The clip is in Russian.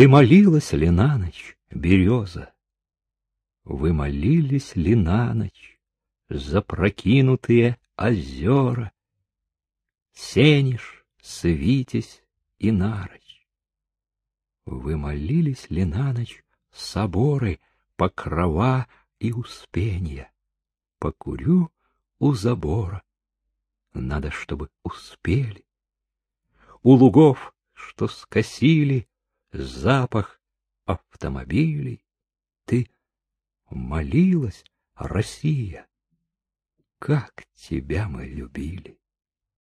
Ты молилась ли на ночь, береза? Вы молились ли на ночь за прокинутые озера? Сенеж, Свитязь и Нарочь. Вы молились ли на ночь соборы, покрова и успенья? Покурю у забора. Надо, чтобы успели. У лугов, что скосили, запах автомобилей. Ты молилась, Россия, как тебя мы любили.